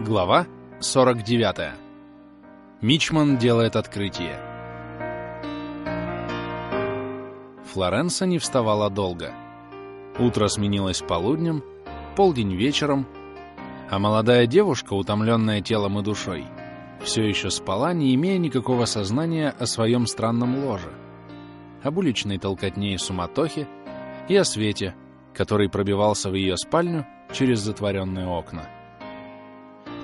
Глава 49. Мичман делает открытие. Флоренса не вставала долго. Утро сменилось полуднем, полдень вечером, а молодая девушка, утомленная телом и душой, все еще спала, не имея никакого сознания о своем странном ложе, об уличной толкотне и суматохе и о свете, который пробивался в ее спальню через затворенные окна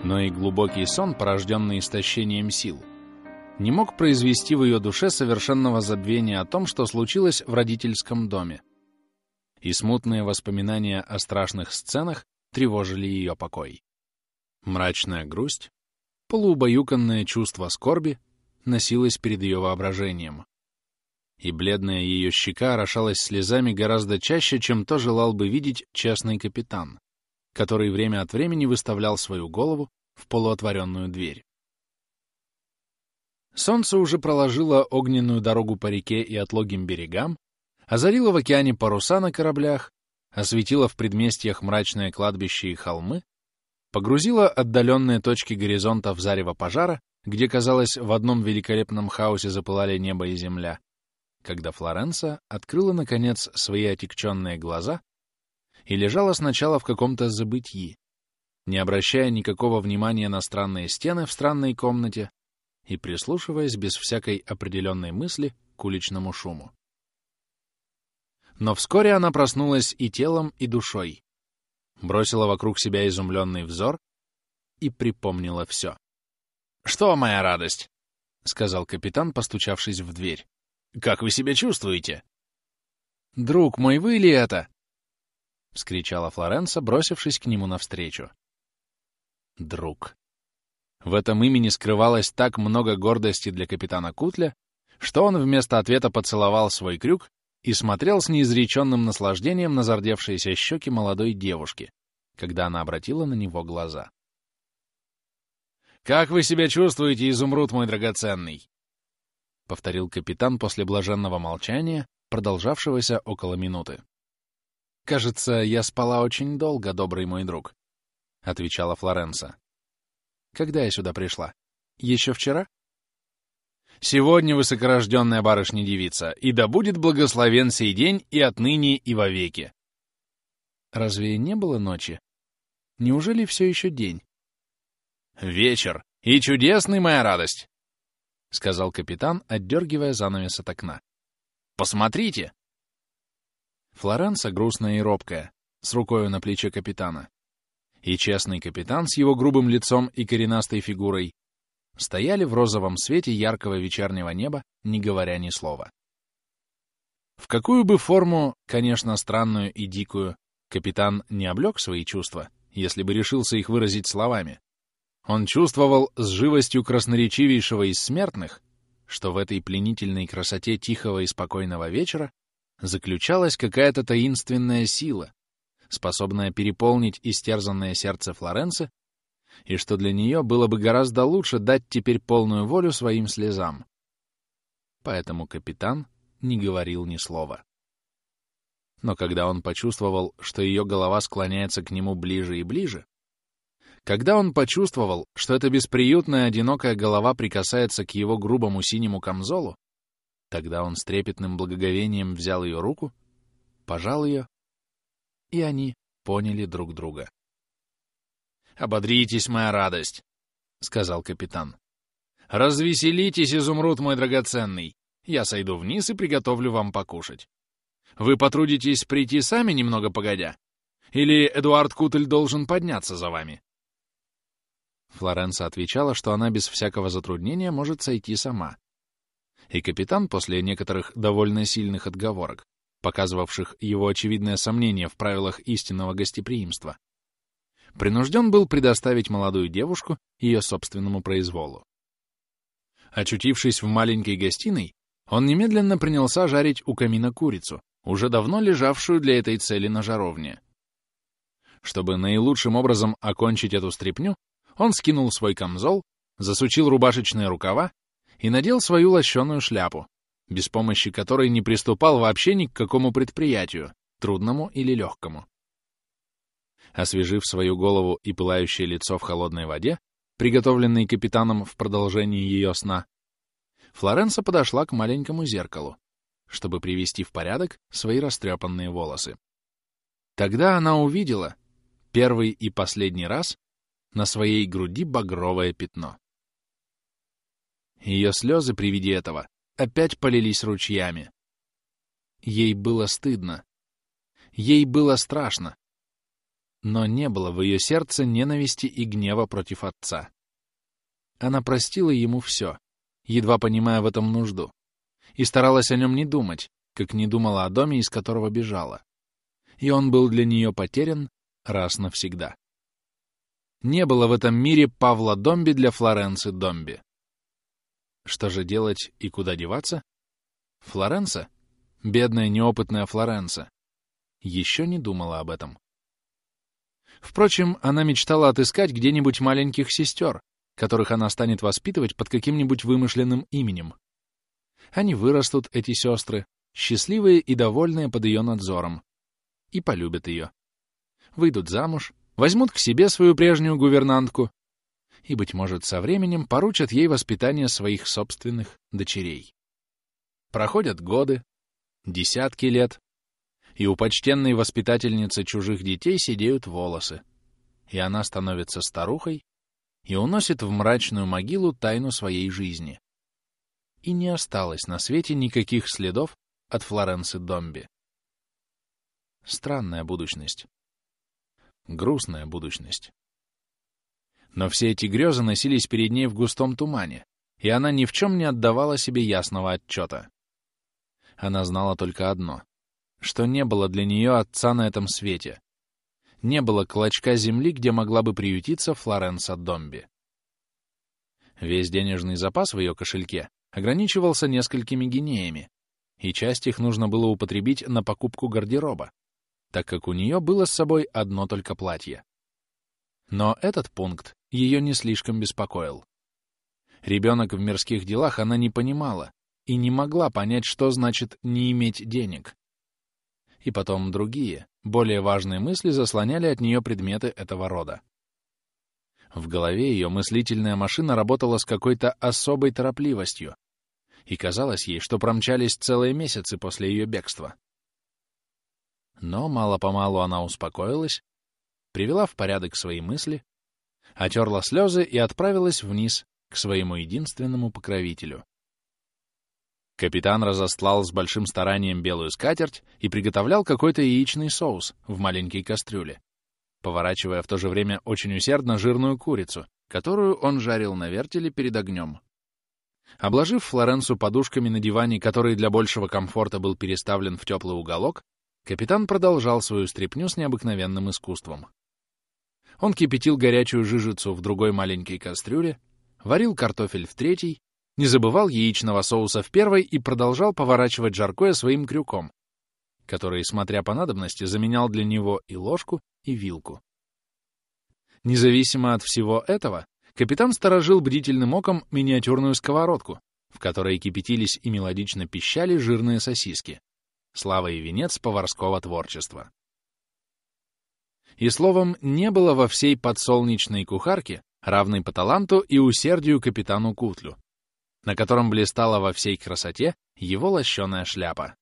но и глубокий сон, порожденный истощением сил, не мог произвести в ее душе совершенного забвения о том, что случилось в родительском доме. И смутные воспоминания о страшных сценах тревожили ее покой. Мрачная грусть, полуубаюканное чувство скорби носилось перед ее воображением. И бледная ее щека орошалась слезами гораздо чаще, чем то желал бы видеть честный капитан, который время от времени выставлял свою голову в полуотворенную дверь. Солнце уже проложило огненную дорогу по реке и отлогим берегам, озарило в океане паруса на кораблях, осветило в предместьях мрачное кладбище и холмы, погрузило отдаленные точки горизонта в зарево пожара, где, казалось, в одном великолепном хаосе запылали небо и земля, когда Флоренса открыла, наконец, свои отекченные глаза и лежала сначала в каком-то забытии, не обращая никакого внимания на странные стены в странной комнате и прислушиваясь без всякой определенной мысли к уличному шуму. Но вскоре она проснулась и телом, и душой, бросила вокруг себя изумленный взор и припомнила все. «Что, моя радость?» — сказал капитан, постучавшись в дверь. «Как вы себя чувствуете?» «Друг мой, вы ли это?» — вскричала Флоренса, бросившись к нему навстречу друг. В этом имени скрывалось так много гордости для капитана Кутля, что он вместо ответа поцеловал свой крюк и смотрел с неизреченным наслаждением на зардевшиеся щеки молодой девушки, когда она обратила на него глаза. «Как вы себя чувствуете, изумруд мой драгоценный?» — повторил капитан после блаженного молчания, продолжавшегося около минуты. «Кажется, я спала очень долго, добрый мой друг», — отвечала Флоренса. «Когда я сюда пришла? Еще вчера?» «Сегодня, высокорожденная барышня-девица, и да будет благословен сей день и отныне и вовеки!» «Разве не было ночи? Неужели все еще день?» «Вечер, и чудесный моя радость!» — сказал капитан, отдергивая занавес от окна. «Посмотрите!» Флоренса, грустная и робкая, с рукою на плече капитана, и честный капитан с его грубым лицом и коренастой фигурой стояли в розовом свете яркого вечернего неба, не говоря ни слова. В какую бы форму, конечно, странную и дикую, капитан не облег свои чувства, если бы решился их выразить словами, он чувствовал с живостью красноречивейшего из смертных, что в этой пленительной красоте тихого и спокойного вечера заключалась какая-то таинственная сила, способная переполнить истерзанное сердце Флоренции, и что для нее было бы гораздо лучше дать теперь полную волю своим слезам. Поэтому капитан не говорил ни слова. Но когда он почувствовал, что ее голова склоняется к нему ближе и ближе, когда он почувствовал, что эта бесприютная одинокая голова прикасается к его грубому синему камзолу, тогда он с трепетным благоговением взял ее руку, пожал ее и они поняли друг друга. «Ободритесь, моя радость!» — сказал капитан. «Развеселитесь, изумруд мой драгоценный! Я сойду вниз и приготовлю вам покушать. Вы потрудитесь прийти сами немного погодя? Или Эдуард Кутль должен подняться за вами?» Флоренса отвечала, что она без всякого затруднения может сойти сама. И капитан, после некоторых довольно сильных отговорок, показывавших его очевидное сомнение в правилах истинного гостеприимства, принужден был предоставить молодую девушку ее собственному произволу. Очутившись в маленькой гостиной, он немедленно принялся жарить у камина курицу, уже давно лежавшую для этой цели на жаровне. Чтобы наилучшим образом окончить эту стряпню, он скинул свой камзол, засучил рубашечные рукава и надел свою лощеную шляпу, без помощи которой не приступал вообще ни к какому предприятию, трудному или легкому. Освежив свою голову и пылающее лицо в холодной воде, приготовленной капитаном в продолжении ее сна, Флоренса подошла к маленькому зеркалу, чтобы привести в порядок свои растрепанные волосы. Тогда она увидела, первый и последний раз, на своей груди багровое пятно. Ее слезы при виде этого опять полились ручьями. Ей было стыдно. Ей было страшно. Но не было в ее сердце ненависти и гнева против отца. Она простила ему все, едва понимая в этом нужду, и старалась о нем не думать, как не думала о доме, из которого бежала. И он был для нее потерян раз навсегда. Не было в этом мире Павла Домби для Флоренции Домби. Что же делать и куда деваться? Флоренса, бедная неопытная Флоренса, еще не думала об этом. Впрочем, она мечтала отыскать где-нибудь маленьких сестер, которых она станет воспитывать под каким-нибудь вымышленным именем. Они вырастут, эти сестры, счастливые и довольные под ее надзором, и полюбят ее. Выйдут замуж, возьмут к себе свою прежнюю гувернантку и, быть может, со временем поручат ей воспитание своих собственных дочерей. Проходят годы, десятки лет, и у почтенной воспитательницы чужих детей сидеют волосы, и она становится старухой и уносит в мрачную могилу тайну своей жизни. И не осталось на свете никаких следов от Флоренции Домби. Странная будущность. Грустная будущность. Но все эти грезы носились перед ней в густом тумане, и она ни в чем не отдавала себе ясного отчета. Она знала только одно — что не было для нее отца на этом свете, не было клочка земли, где могла бы приютиться Флоренса Домби. Весь денежный запас в ее кошельке ограничивался несколькими гинеями, и часть их нужно было употребить на покупку гардероба, так как у нее было с собой одно только платье. Но этот пункт ее не слишком беспокоил. Ребенок в мирских делах она не понимала и не могла понять, что значит не иметь денег. И потом другие, более важные мысли заслоняли от нее предметы этого рода. В голове ее мыслительная машина работала с какой-то особой торопливостью, и казалось ей, что промчались целые месяцы после ее бегства. Но мало-помалу она успокоилась, привела в порядок свои мысли, отерла слезы и отправилась вниз к своему единственному покровителю. Капитан разостлал с большим старанием белую скатерть и приготовлял какой-то яичный соус в маленькой кастрюле, поворачивая в то же время очень усердно жирную курицу, которую он жарил на вертеле перед огнем. Обложив Флоренцу подушками на диване, который для большего комфорта был переставлен в теплый уголок, капитан продолжал свою стряпню с необыкновенным искусством. Он кипятил горячую жижицу в другой маленькой кастрюле, варил картофель в третьей, не забывал яичного соуса в первой и продолжал поворачивать жаркое своим крюком, который, смотря по надобности, заменял для него и ложку, и вилку. Независимо от всего этого, капитан сторожил бдительным оком миниатюрную сковородку, в которой кипятились и мелодично пищали жирные сосиски. Слава и венец поварского творчества. И словом, не было во всей подсолнечной кухарке, равной по таланту и усердию капитану Кутлю, на котором блистала во всей красоте его лощеная шляпа.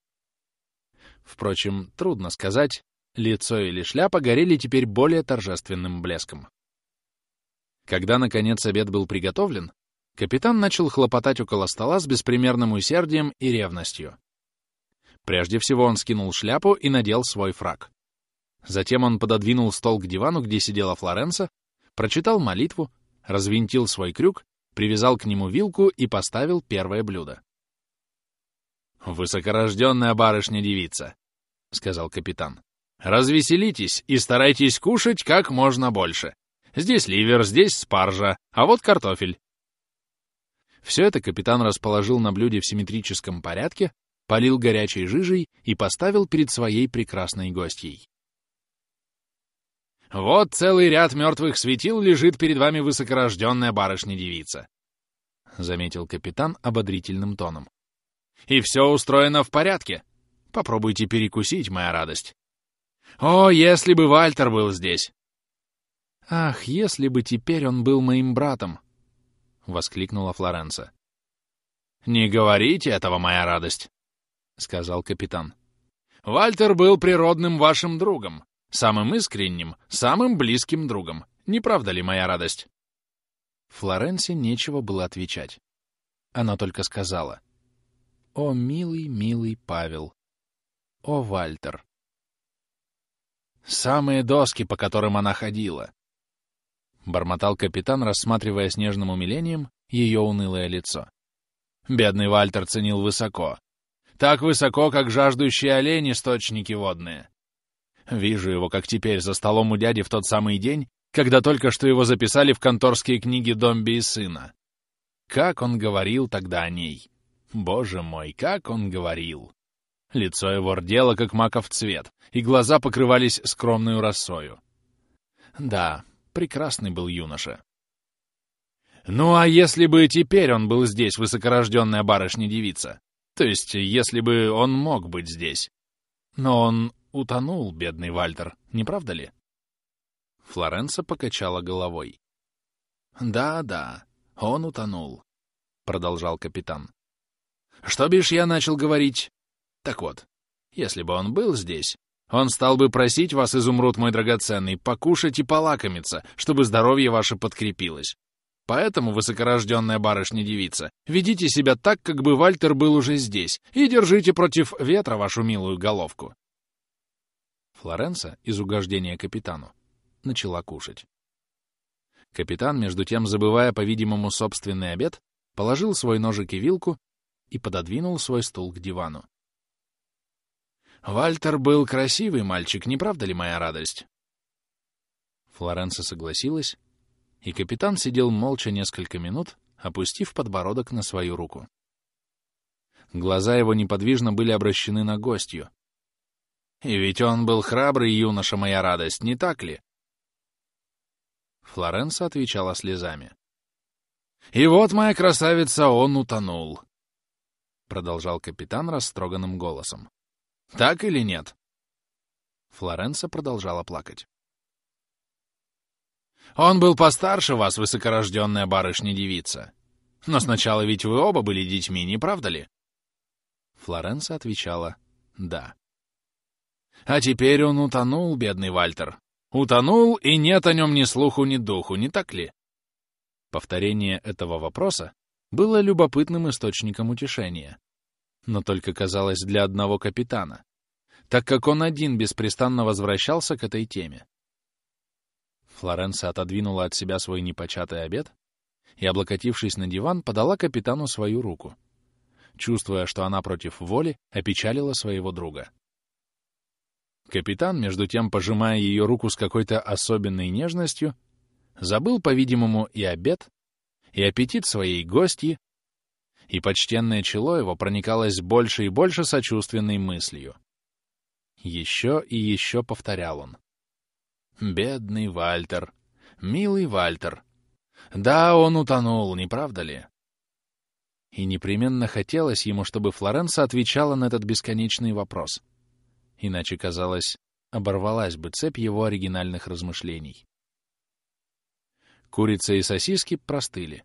Впрочем, трудно сказать, лицо или шляпа горели теперь более торжественным блеском. Когда, наконец, обед был приготовлен, капитан начал хлопотать около стола с беспримерным усердием и ревностью. Прежде всего он скинул шляпу и надел свой фраг. Затем он пододвинул стол к дивану, где сидела Флоренса, прочитал молитву, развинтил свой крюк привязал к нему вилку и поставил первое блюдо. «Высокорожденная барышня-девица», — сказал капитан. «Развеселитесь и старайтесь кушать как можно больше. Здесь ливер, здесь спаржа, а вот картофель». Все это капитан расположил на блюде в симметрическом порядке, полил горячей жижей и поставил перед своей прекрасной гостьей. Вот целый ряд мертвых светил лежит перед вами высокорожденная барышня-девица», — заметил капитан ободрительным тоном. «И все устроено в порядке. Попробуйте перекусить, моя радость. «О, если бы Вальтер был здесь!» «Ах, если бы теперь он был моим братом!» — воскликнула Флоренса. «Не говорите этого, моя радость», — сказал капитан. «Вальтер был природным вашим другом, самым искренним, самым близким другом. Не правда ли, моя радость?» Флоренсе нечего было отвечать. Она только сказала. «О, милый, милый Павел! О, Вальтер!» «Самые доски, по которым она ходила!» Бормотал капитан, рассматривая с нежным умилением ее унылое лицо. Бедный Вальтер ценил высоко. Так высоко, как жаждущие олени источники водные. Вижу его, как теперь, за столом у дяди в тот самый день, когда только что его записали в конторские книги Домби и сына. Как он говорил тогда о ней. Боже мой, как он говорил. Лицо его рдело, как маков цвет, и глаза покрывались скромную росою. Да, прекрасный был юноша. Ну а если бы теперь он был здесь, высокорожденная барышня-девица? То есть, если бы он мог быть здесь? Но он утонул, бедный Вальтер, не правда ли? Флоренса покачала головой. «Да-да, он утонул», — продолжал капитан. «Что бишь я начал говорить? Так вот, если бы он был здесь, он стал бы просить вас, изумруд мой драгоценный, покушать и полакомиться, чтобы здоровье ваше подкрепилось. Поэтому, высокорожденная барышня-девица, ведите себя так, как бы Вальтер был уже здесь, и держите против ветра вашу милую головку. Флоренса, из угождения капитану, начала кушать. Капитан, между тем, забывая, по-видимому, собственный обед, положил свой ножик и вилку и пододвинул свой стул к дивану. «Вальтер был красивый мальчик, не правда ли, моя радость?» Флоренса согласилась и капитан сидел молча несколько минут, опустив подбородок на свою руку. Глаза его неподвижно были обращены на гостью. «И ведь он был храбрый юноша, моя радость, не так ли?» Флоренса отвечала слезами. «И вот, моя красавица, он утонул!» Продолжал капитан растроганным голосом. «Так или нет?» Флоренса продолжала плакать. Он был постарше вас, высокорожденная барышня-девица. Но сначала ведь вы оба были детьми, не правда ли?» Флоренса отвечала «да». «А теперь он утонул, бедный Вальтер. Утонул, и нет о нем ни слуху, ни духу, не так ли?» Повторение этого вопроса было любопытным источником утешения. Но только казалось для одного капитана, так как он один беспрестанно возвращался к этой теме. Флоренса отодвинула от себя свой непочатый обед и, облокотившись на диван, подала капитану свою руку, чувствуя, что она против воли опечалила своего друга. Капитан, между тем, пожимая ее руку с какой-то особенной нежностью, забыл, по-видимому, и обед, и аппетит своей гостьи, и почтенное чело его проникалось больше и больше сочувственной мыслью. Еще и еще повторял он. Бедный Вальтер. Милый Вальтер. Да, он утонул, не правда ли? И непременно хотелось ему, чтобы Флоренса отвечала на этот бесконечный вопрос. Иначе, казалось, оборвалась бы цепь его оригинальных размышлений. Курица и сосиски простыли.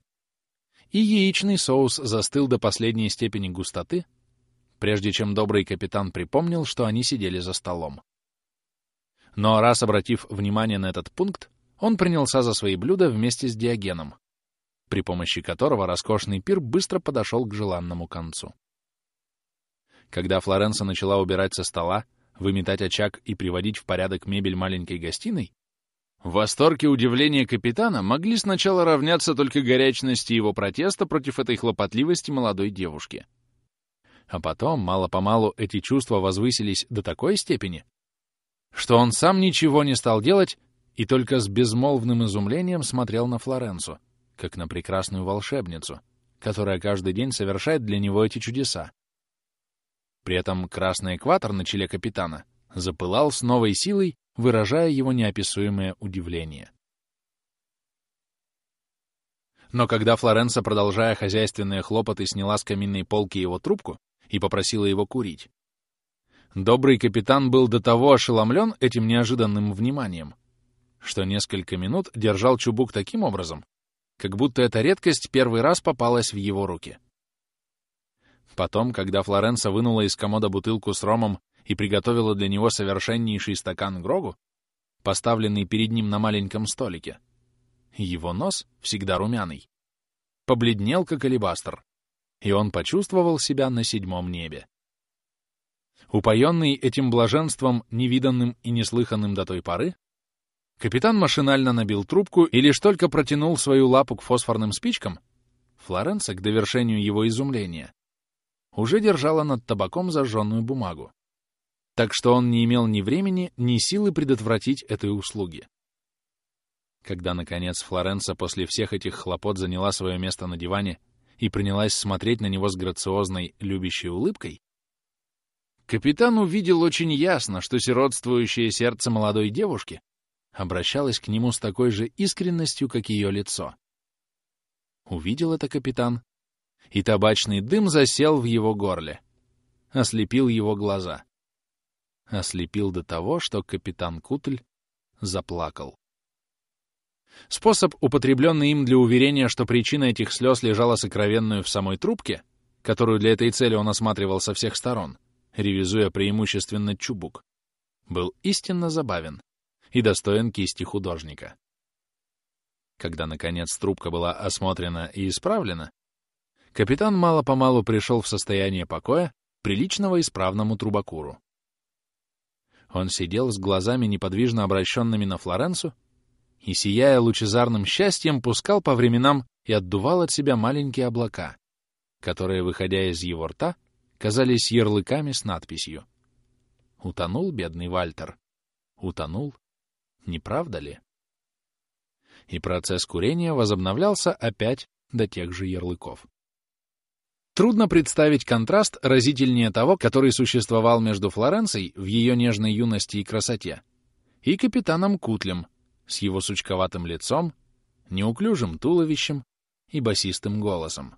И яичный соус застыл до последней степени густоты, прежде чем добрый капитан припомнил, что они сидели за столом. Но раз обратив внимание на этот пункт, он принялся за свои блюда вместе с Диогеном, при помощи которого роскошный пир быстро подошел к желанному концу. Когда Флоренса начала убирать со стола, выметать очаг и приводить в порядок мебель маленькой гостиной, восторг и удивление капитана могли сначала равняться только горячности его протеста против этой хлопотливости молодой девушки. А потом, мало-помалу, эти чувства возвысились до такой степени, что он сам ничего не стал делать и только с безмолвным изумлением смотрел на Флоренцу, как на прекрасную волшебницу, которая каждый день совершает для него эти чудеса. При этом красный экватор на челе капитана запылал с новой силой, выражая его неописуемое удивление. Но когда Флоренса, продолжая хозяйственные хлопоты, сняла с каминной полки его трубку и попросила его курить, Добрый капитан был до того ошеломлен этим неожиданным вниманием, что несколько минут держал чубук таким образом, как будто эта редкость первый раз попалась в его руки. Потом, когда Флоренса вынула из комода бутылку с ромом и приготовила для него совершеннейший стакан Грогу, поставленный перед ним на маленьком столике, его нос, всегда румяный, побледнел, как алебастр, и он почувствовал себя на седьмом небе. Упоенный этим блаженством, невиданным и неслыханным до той поры, капитан машинально набил трубку и лишь только протянул свою лапу к фосфорным спичкам, Флоренса, к довершению его изумления, уже держала над табаком зажженную бумагу. Так что он не имел ни времени, ни силы предотвратить этой услуги. Когда, наконец, Флоренса после всех этих хлопот заняла свое место на диване и принялась смотреть на него с грациозной, любящей улыбкой, капитан увидел очень ясно, что сиротствующее сердце молодой девушки обращалось к нему с такой же искренностью, как ее лицо. Увидел это капитан, и табачный дым засел в его горле, ослепил его глаза. Ослепил до того, что капитан Кутль заплакал. Способ, употребленный им для уверения, что причина этих слез лежала сокровенную в самой трубке, которую для этой цели он осматривал со всех сторон, ревизуя преимущественно чубук, был истинно забавен и достоин кисти художника. Когда, наконец, трубка была осмотрена и исправлена, капитан мало-помалу пришел в состояние покоя, приличного исправному трубакуру. Он сидел с глазами неподвижно обращенными на Флоренцу и, сияя лучезарным счастьем, пускал по временам и отдувал от себя маленькие облака, которые, выходя из его рта, казались ярлыками с надписью «Утонул бедный Вальтер. Утонул. Не правда ли?» И процесс курения возобновлялся опять до тех же ярлыков. Трудно представить контраст разительнее того, который существовал между Флоренцией в ее нежной юности и красоте и капитаном Кутлем с его сучковатым лицом, неуклюжим туловищем и басистым голосом.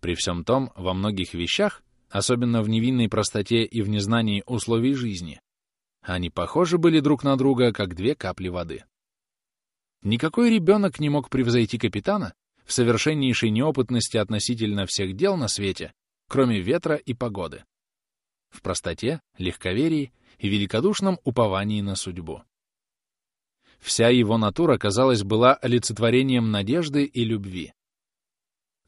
При всем том, во многих вещах, особенно в невинной простоте и в незнании условий жизни, они похожи были друг на друга, как две капли воды. Никакой ребенок не мог превзойти капитана в совершеннейшей неопытности относительно всех дел на свете, кроме ветра и погоды, в простоте, легковерии и великодушном уповании на судьбу. Вся его натура, казалось, была олицетворением надежды и любви.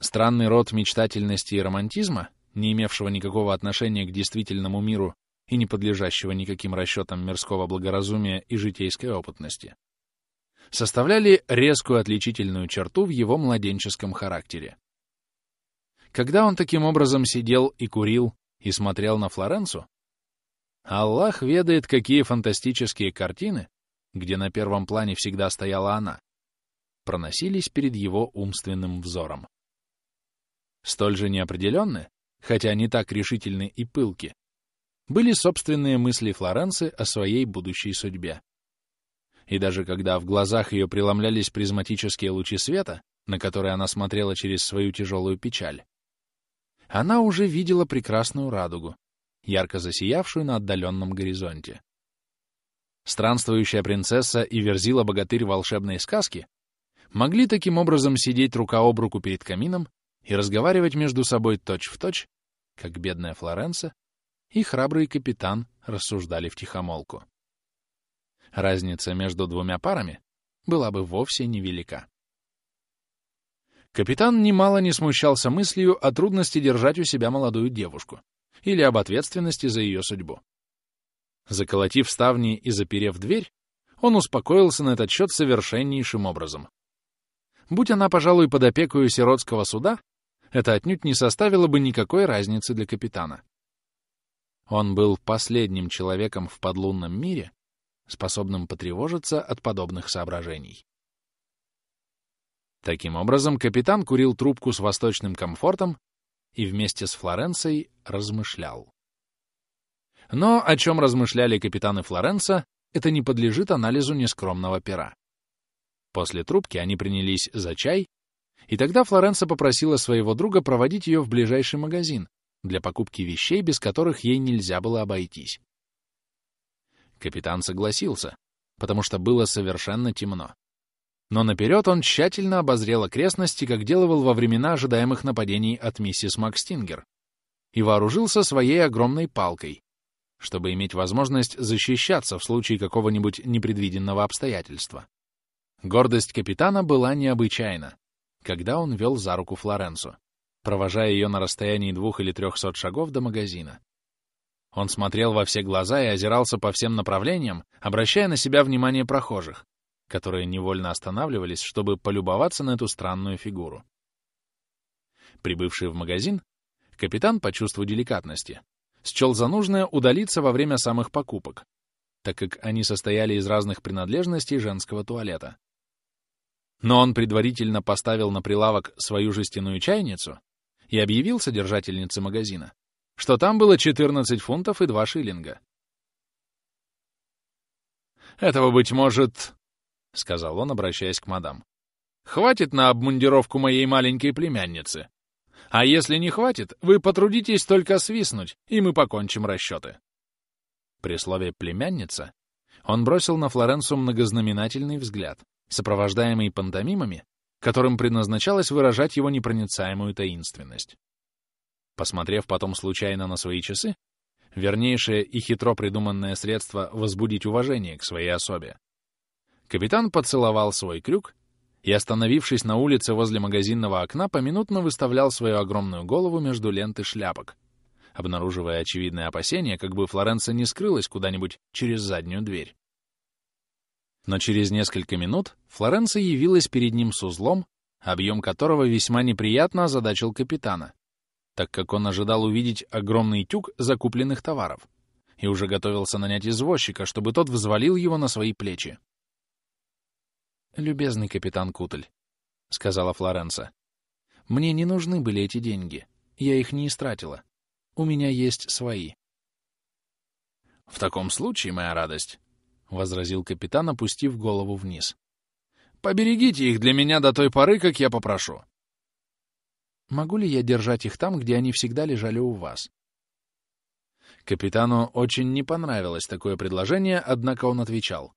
Странный род мечтательности и романтизма, не имевшего никакого отношения к действительному миру и не подлежащего никаким расчетам мирского благоразумия и житейской опытности, составляли резкую отличительную черту в его младенческом характере. Когда он таким образом сидел и курил и смотрел на Флоренцу, Аллах ведает, какие фантастические картины, где на первом плане всегда стояла она, проносились перед его умственным взором. Столь же неопределенны, хотя не так решительны и пылки, были собственные мысли Флоренции о своей будущей судьбе. И даже когда в глазах ее преломлялись призматические лучи света, на которые она смотрела через свою тяжелую печаль, она уже видела прекрасную радугу, ярко засиявшую на отдаленном горизонте. Странствующая принцесса и верзила богатырь волшебной сказки могли таким образом сидеть рука об руку перед камином и разговаривать между собой точь-в-точь, точь, как бедная Флоренса и храбрый капитан рассуждали втихомолку. Разница между двумя парами была бы вовсе невелика. Капитан немало не смущался мыслью о трудности держать у себя молодую девушку или об ответственности за ее судьбу. Заколотив ставни и заперев дверь, он успокоился на этот счет совершеннейшим образом. Будь она, пожалуй, под опекою сиротского суда, это отнюдь не составило бы никакой разницы для капитана. Он был последним человеком в подлунном мире, способным потревожиться от подобных соображений. Таким образом, капитан курил трубку с восточным комфортом и вместе с Флоренцией размышлял. Но о чем размышляли капитаны Флоренса, это не подлежит анализу нескромного пера. После трубки они принялись за чай и тогда Флоренса попросила своего друга проводить ее в ближайший магазин, для покупки вещей, без которых ей нельзя было обойтись. Капитан согласился, потому что было совершенно темно. Но наперед он тщательно обозрел окрестности, как делал во времена ожидаемых нападений от миссис Макстингер, и вооружился своей огромной палкой, чтобы иметь возможность защищаться в случае какого-нибудь непредвиденного обстоятельства. Гордость капитана была необычайна, когда он вел за руку Флоренцу, провожая ее на расстоянии двух или трехсот шагов до магазина. Он смотрел во все глаза и озирался по всем направлениям, обращая на себя внимание прохожих, которые невольно останавливались, чтобы полюбоваться на эту странную фигуру. Прибывший в магазин, капитан по чувству деликатности счел за нужное удалиться во время самых покупок, так как они состояли из разных принадлежностей женского туалета. Но он предварительно поставил на прилавок свою жестяную чайницу и объявил содержательнице магазина, что там было 14 фунтов и 2 шиллинга. «Этого, быть может, — сказал он, обращаясь к мадам. «Хватит на обмундировку моей маленькой племянницы. А если не хватит, вы потрудитесь только свистнуть, и мы покончим расчеты». При слове «племянница» он бросил на Флоренцу многознаменательный взгляд, сопровождаемый пантомимами, которым предназначалось выражать его непроницаемую таинственность. Посмотрев потом случайно на свои часы, вернейшее и хитро придуманное средство возбудить уважение к своей особе, Капитан поцеловал свой крюк и, остановившись на улице возле магазинного окна, поминутно выставлял свою огромную голову между ленты шляпок, обнаруживая очевидное опасение, как бы Флоренция не скрылась куда-нибудь через заднюю дверь. Но через несколько минут Флоренция явилась перед ним с узлом, объем которого весьма неприятно озадачил капитана, так как он ожидал увидеть огромный тюк закупленных товаров и уже готовился нанять извозчика, чтобы тот взвалил его на свои плечи. «Любезный капитан Кутль», — сказала Флоренса, — «мне не нужны были эти деньги. Я их не истратила. У меня есть свои». «В таком случае, моя радость», — возразил капитан, опустив голову вниз, — «поберегите их для меня до той поры, как я попрошу». «Могу ли я держать их там, где они всегда лежали у вас?» Капитану очень не понравилось такое предложение, однако он отвечал.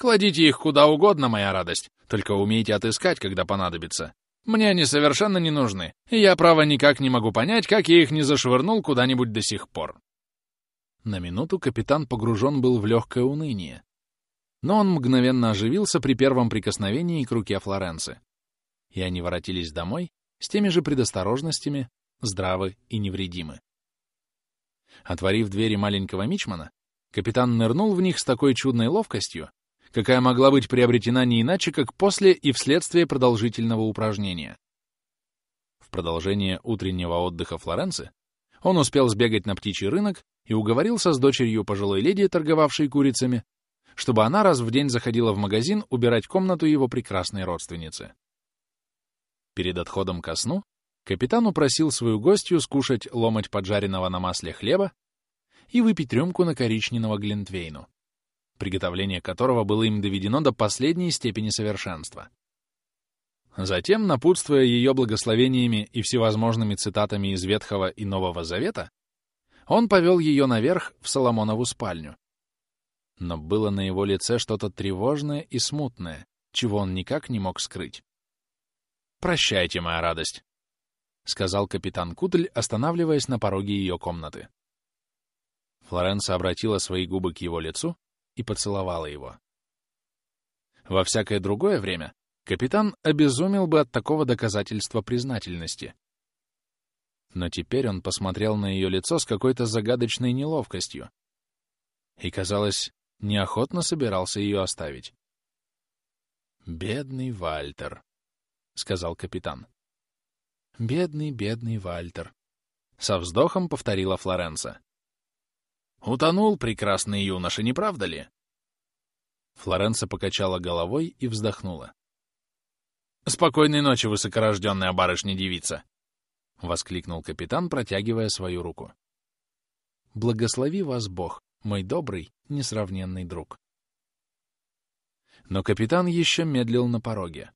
Кладите их куда угодно, моя радость, только умейте отыскать, когда понадобится. Мне они совершенно не нужны, и я, право, никак не могу понять, как я их не зашвырнул куда-нибудь до сих пор». На минуту капитан погружен был в легкое уныние. Но он мгновенно оживился при первом прикосновении к руке Флоренции. И они воротились домой с теми же предосторожностями, здравы и невредимы. Отворив двери маленького мичмана, капитан нырнул в них с такой чудной ловкостью, какая могла быть приобретена не иначе, как после и вследствие продолжительного упражнения. В продолжение утреннего отдыха Флоренции он успел сбегать на птичий рынок и уговорился с дочерью пожилой леди, торговавшей курицами, чтобы она раз в день заходила в магазин убирать комнату его прекрасной родственницы. Перед отходом ко сну капитан упросил свою гостью скушать ломоть поджаренного на масле хлеба и выпить рюмку на коричневого глинтвейну приготовление которого было им доведено до последней степени совершенства. Затем, напутствуя ее благословениями и всевозможными цитатами из Ветхого и Нового Завета, он повел ее наверх в Соломонову спальню. Но было на его лице что-то тревожное и смутное, чего он никак не мог скрыть. «Прощайте, моя радость», — сказал капитан Кутль, останавливаясь на пороге ее комнаты. Флоренса обратила свои губы к его лицу и поцеловала его. Во всякое другое время капитан обезумел бы от такого доказательства признательности. Но теперь он посмотрел на ее лицо с какой-то загадочной неловкостью и, казалось, неохотно собирался ее оставить. «Бедный Вальтер», — сказал капитан. «Бедный, бедный Вальтер», — со вздохом повторила Флоренса. Утонул прекрасный юноша, не правда ли? Флоренса покачала головой и вздохнула. «Спокойной ночи, высокорожденная барышня-девица!» — воскликнул капитан, протягивая свою руку. «Благослови вас Бог, мой добрый, несравненный друг!» Но капитан еще медлил на пороге.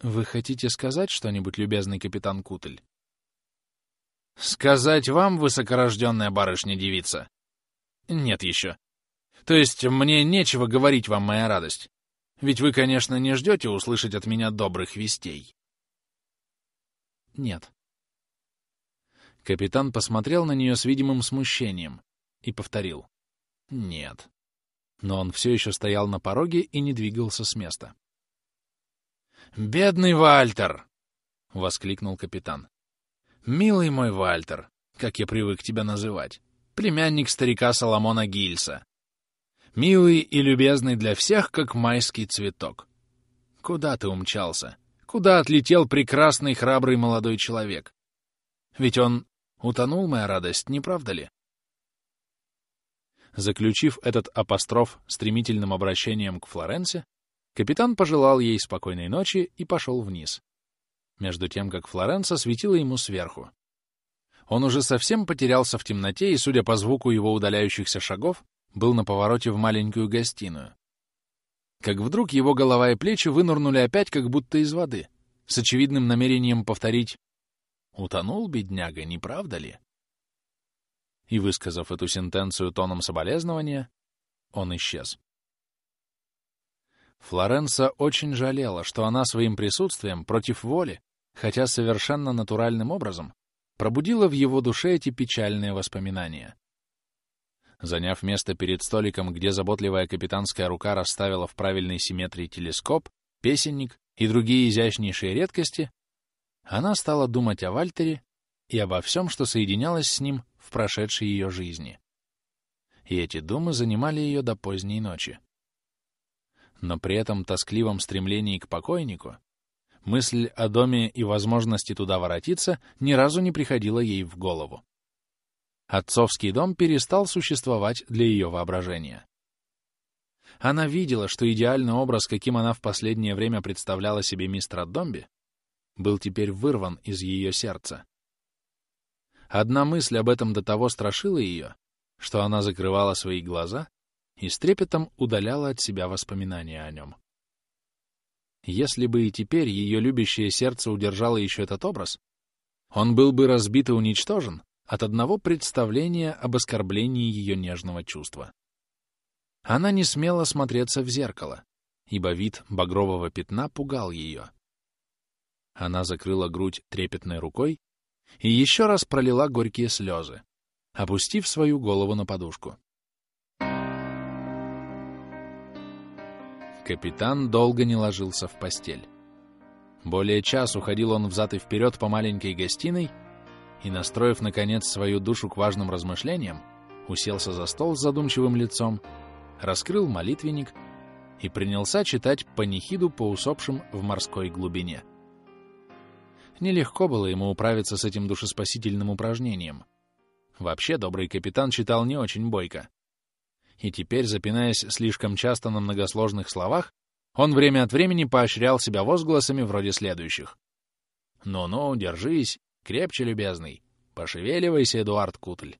«Вы хотите сказать что-нибудь, любезный капитан Кутль?» Сказать вам, высокорожденная барышня-девица? Нет еще. То есть мне нечего говорить вам, моя радость. Ведь вы, конечно, не ждете услышать от меня добрых вестей. Нет. Капитан посмотрел на нее с видимым смущением и повторил. Нет. Но он все еще стоял на пороге и не двигался с места. «Бедный Вальтер!» — воскликнул капитан. «Милый мой Вальтер, как я привык тебя называть, племянник старика Соломона Гильса. Милый и любезный для всех, как майский цветок. Куда ты умчался? Куда отлетел прекрасный храбрый молодой человек? Ведь он утонул, моя радость, не правда ли?» Заключив этот апостроф стремительным обращением к Флоренсе, капитан пожелал ей спокойной ночи и пошел вниз между тем как Флоренса светила ему сверху. Он уже совсем потерялся в темноте и, судя по звуку его удаляющихся шагов, был на повороте в маленькую гостиную. Как вдруг его голова и плечи вынырнули опять как будто из воды, с очевидным намерением повторить «Утонул, бедняга, не правда ли?» И, высказав эту сентенцию тоном соболезнования, он исчез. Флоренса очень жалела, что она своим присутствием против воли хотя совершенно натуральным образом, пробудила в его душе эти печальные воспоминания. Заняв место перед столиком, где заботливая капитанская рука расставила в правильной симметрии телескоп, песенник и другие изящнейшие редкости, она стала думать о Вальтере и обо всем, что соединялось с ним в прошедшей ее жизни. И эти думы занимали ее до поздней ночи. Но при этом тоскливом стремлении к покойнику Мысль о доме и возможности туда воротиться ни разу не приходила ей в голову. Отцовский дом перестал существовать для ее воображения. Она видела, что идеальный образ, каким она в последнее время представляла себе мистера Домби, был теперь вырван из ее сердца. Одна мысль об этом до того страшила ее, что она закрывала свои глаза и с трепетом удаляла от себя воспоминания о нем. Если бы и теперь ее любящее сердце удержало еще этот образ, он был бы разбит и уничтожен от одного представления об оскорблении ее нежного чувства. Она не смела смотреться в зеркало, ибо вид багрового пятна пугал ее. Она закрыла грудь трепетной рукой и еще раз пролила горькие слезы, опустив свою голову на подушку. Капитан долго не ложился в постель. Более часу ходил он взад и вперед по маленькой гостиной и, настроив, наконец, свою душу к важным размышлениям, уселся за стол с задумчивым лицом, раскрыл молитвенник и принялся читать панихиду по усопшим в морской глубине. Нелегко было ему управиться с этим душеспасительным упражнением. Вообще, добрый капитан читал не очень бойко и теперь, запинаясь слишком часто на многосложных словах, он время от времени поощрял себя возгласами вроде следующих. «Ну-ну, держись, крепче, любезный, пошевеливайся, Эдуард Кутль».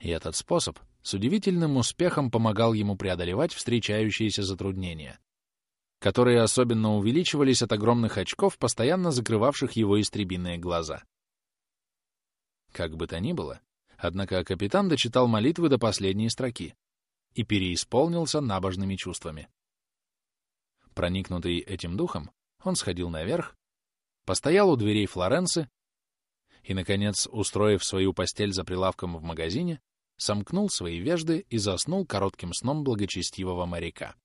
И этот способ с удивительным успехом помогал ему преодолевать встречающиеся затруднения, которые особенно увеличивались от огромных очков, постоянно закрывавших его истребиные глаза. Как бы то ни было, Однако капитан дочитал молитвы до последней строки и переисполнился набожными чувствами. Проникнутый этим духом, он сходил наверх, постоял у дверей Флоренции и, наконец, устроив свою постель за прилавком в магазине, сомкнул свои вежды и заснул коротким сном благочестивого моряка.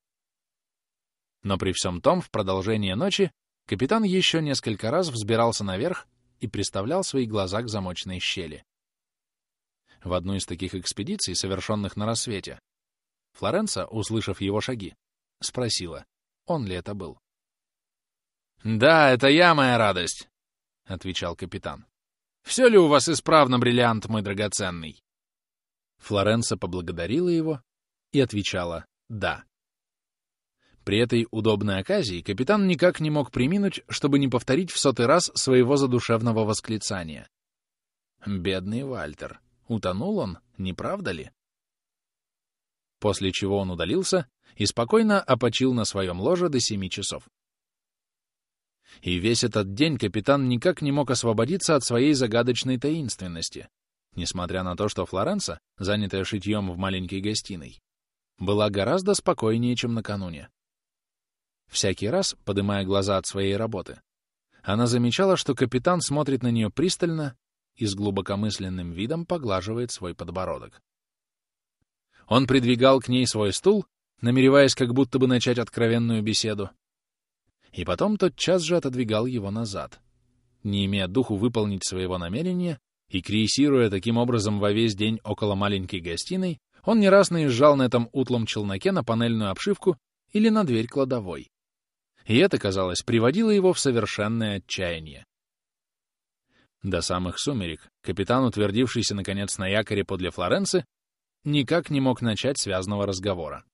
Но при всем том, в продолжение ночи, капитан еще несколько раз взбирался наверх и приставлял свои глаза к замочной щели в одну из таких экспедиций, совершенных на рассвете. Флоренса, услышав его шаги, спросила, он ли это был. «Да, это я, моя радость», — отвечал капитан. «Все ли у вас исправно, бриллиант мой драгоценный?» Флоренса поблагодарила его и отвечала «да». При этой удобной оказии капитан никак не мог приминуть, чтобы не повторить в сотый раз своего задушевного восклицания. «Бедный Вальтер! Утонул он, не правда ли? После чего он удалился и спокойно опочил на своем ложе до семи часов. И весь этот день капитан никак не мог освободиться от своей загадочной таинственности, несмотря на то, что Флоренса, занятая шитьем в маленькой гостиной, была гораздо спокойнее, чем накануне. Всякий раз, поднимая глаза от своей работы, она замечала, что капитан смотрит на нее пристально и с глубокомысленным видом поглаживает свой подбородок. Он придвигал к ней свой стул, намереваясь как будто бы начать откровенную беседу, и потом тотчас же отодвигал его назад, не имея духу выполнить своего намерения и крейсируя таким образом во весь день около маленькой гостиной, он не раз наезжал на этом утлом челноке на панельную обшивку или на дверь кладовой. И это, казалось, приводило его в совершенное отчаяние. До самых сумерек капитан, утвердившийся, наконец, на якоре подле Флоренции, никак не мог начать связного разговора.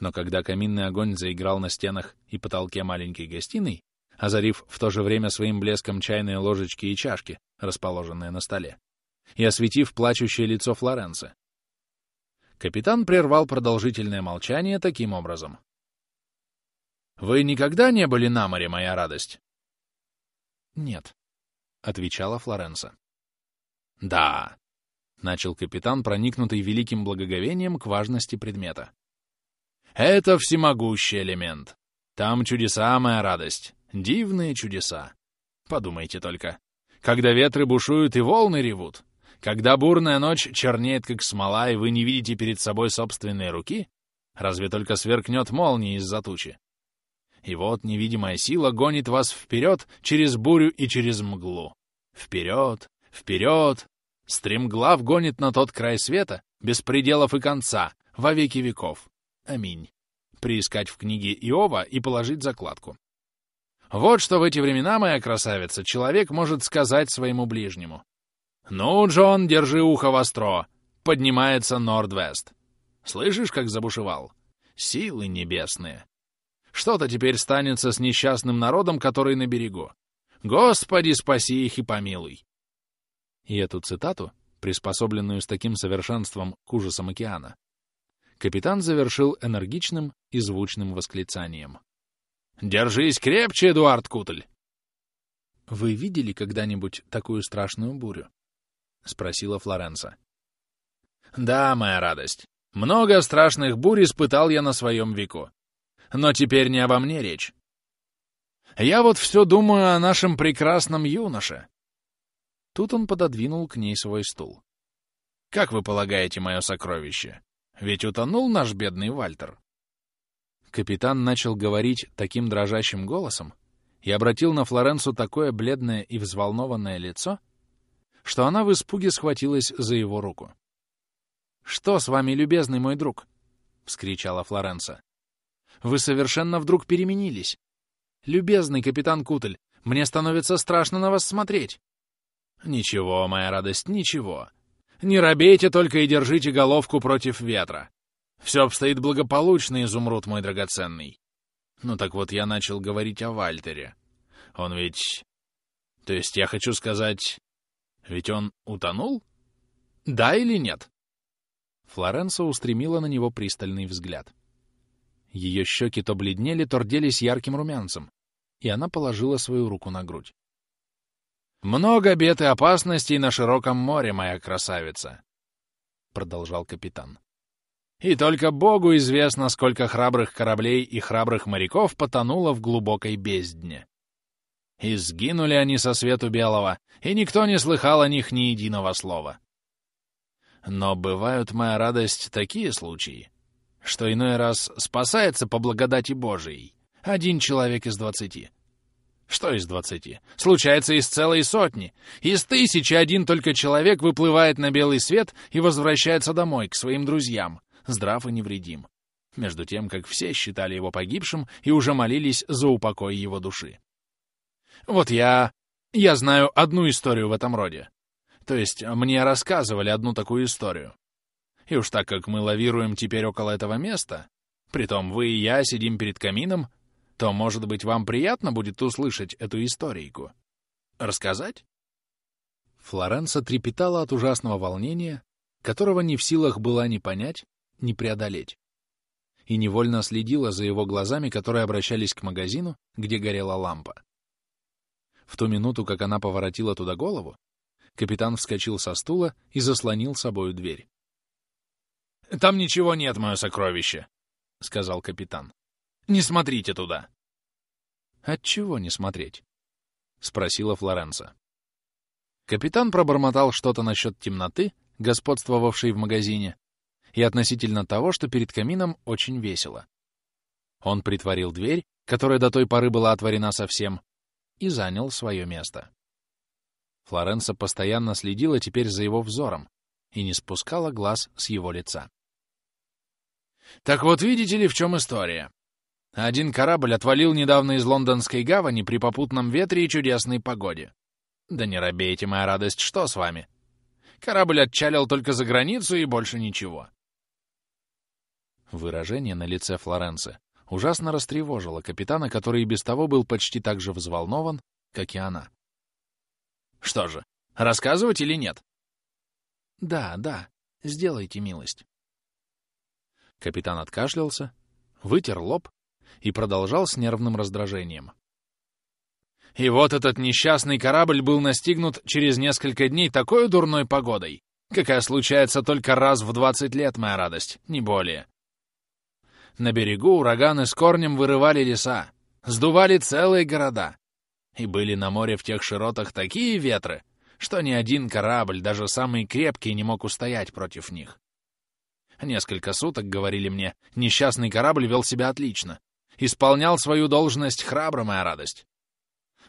Но когда каминный огонь заиграл на стенах и потолке маленькой гостиной, озарив в то же время своим блеском чайные ложечки и чашки, расположенные на столе, и осветив плачущее лицо Флоренции, капитан прервал продолжительное молчание таким образом. «Вы никогда не были на море, моя радость?» «Нет», — отвечала Флоренса. «Да», — начал капитан, проникнутый великим благоговением к важности предмета. «Это всемогущий элемент. Там чудеса, моя радость, дивные чудеса. Подумайте только. Когда ветры бушуют и волны ревут, когда бурная ночь чернеет, как смола, и вы не видите перед собой собственные руки, разве только сверкнет молния из-за тучи, и вот невидимая сила гонит вас вперед через бурю и через мглу. Вперед, вперед! Стремглав гонит на тот край света, без пределов и конца, во веки веков. Аминь. Приискать в книге Иова и положить закладку. Вот что в эти времена, моя красавица, человек может сказать своему ближнему. «Ну, Джон, держи ухо востро. Поднимается Норд-Вест. Слышишь, как забушевал? Силы небесные. Что-то теперь станется с несчастным народом, который на берегу. Господи, спаси их и помилуй!» И эту цитату, приспособленную с таким совершенством к ужасам океана, капитан завершил энергичным и звучным восклицанием. «Держись крепче, Эдуард Кутль!» «Вы видели когда-нибудь такую страшную бурю?» — спросила Флоренса. «Да, моя радость. Много страшных бурь испытал я на своем веку. Но теперь не обо мне речь. Я вот все думаю о нашем прекрасном юноше. Тут он пододвинул к ней свой стул. Как вы полагаете, мое сокровище? Ведь утонул наш бедный Вальтер. Капитан начал говорить таким дрожащим голосом и обратил на Флоренцу такое бледное и взволнованное лицо, что она в испуге схватилась за его руку. «Что с вами, любезный мой друг?» — вскричала Флоренса. Вы совершенно вдруг переменились. Любезный капитан Кутль, мне становится страшно на вас смотреть. Ничего, моя радость, ничего. Не робейте только и держите головку против ветра. Все обстоит благополучно, изумруд мой драгоценный. Ну так вот, я начал говорить о Вальтере. Он ведь... То есть я хочу сказать... Ведь он утонул? Да или нет? Флоренса устремила на него пристальный взгляд. Ее щеки то бледнели, то рделись ярким румянцем, и она положила свою руку на грудь. «Много бед и опасностей на широком море, моя красавица!» — продолжал капитан. «И только Богу известно, сколько храбрых кораблей и храбрых моряков потонуло в глубокой бездне. И сгинули они со свету белого, и никто не слыхал о них ни единого слова. Но бывают, моя радость, такие случаи, что иной раз спасается по благодати Божией один человек из двадцати. Что из двадцати? Случается из целой сотни. Из тысячи один только человек выплывает на белый свет и возвращается домой, к своим друзьям, здрав и невредим. Между тем, как все считали его погибшим и уже молились за упокой его души. Вот я... я знаю одну историю в этом роде. То есть мне рассказывали одну такую историю. И уж так как мы лавируем теперь около этого места, притом вы и я сидим перед камином, то, может быть, вам приятно будет услышать эту историйку. Рассказать?» Флоренса трепетала от ужасного волнения, которого ни в силах была ни понять, ни преодолеть. и невольно следила за его глазами, которые обращались к магазину, где горела лампа. В ту минуту, как она поворотила туда голову, капитан вскочил со стула и заслонил собою дверь. «Там ничего нет, мое сокровище», — сказал капитан. «Не смотрите туда». «Отчего не смотреть?» — спросила Флоренса. Капитан пробормотал что-то насчет темноты, господствовавшей в магазине, и относительно того, что перед камином очень весело. Он притворил дверь, которая до той поры была отворена совсем, и занял свое место. Флоренса постоянно следила теперь за его взором и не спускала глаз с его лица. «Так вот, видите ли, в чем история? Один корабль отвалил недавно из лондонской гавани при попутном ветре и чудесной погоде. Да не робейте, моя радость, что с вами? Корабль отчалил только за границу и больше ничего. Выражение на лице Флоренции ужасно растревожило капитана, который и без того был почти так же взволнован, как и она. «Что же, рассказывать или нет?» «Да, да, сделайте милость». Капитан откашлялся, вытер лоб и продолжал с нервным раздражением. И вот этот несчастный корабль был настигнут через несколько дней такой дурной погодой, какая случается только раз в 20 лет, моя радость, не более. На берегу ураганы с корнем вырывали леса, сдували целые города. И были на море в тех широтах такие ветры, что ни один корабль, даже самый крепкий, не мог устоять против них. Несколько суток, говорили мне, несчастный корабль вел себя отлично. Исполнял свою должность храбро, моя радость.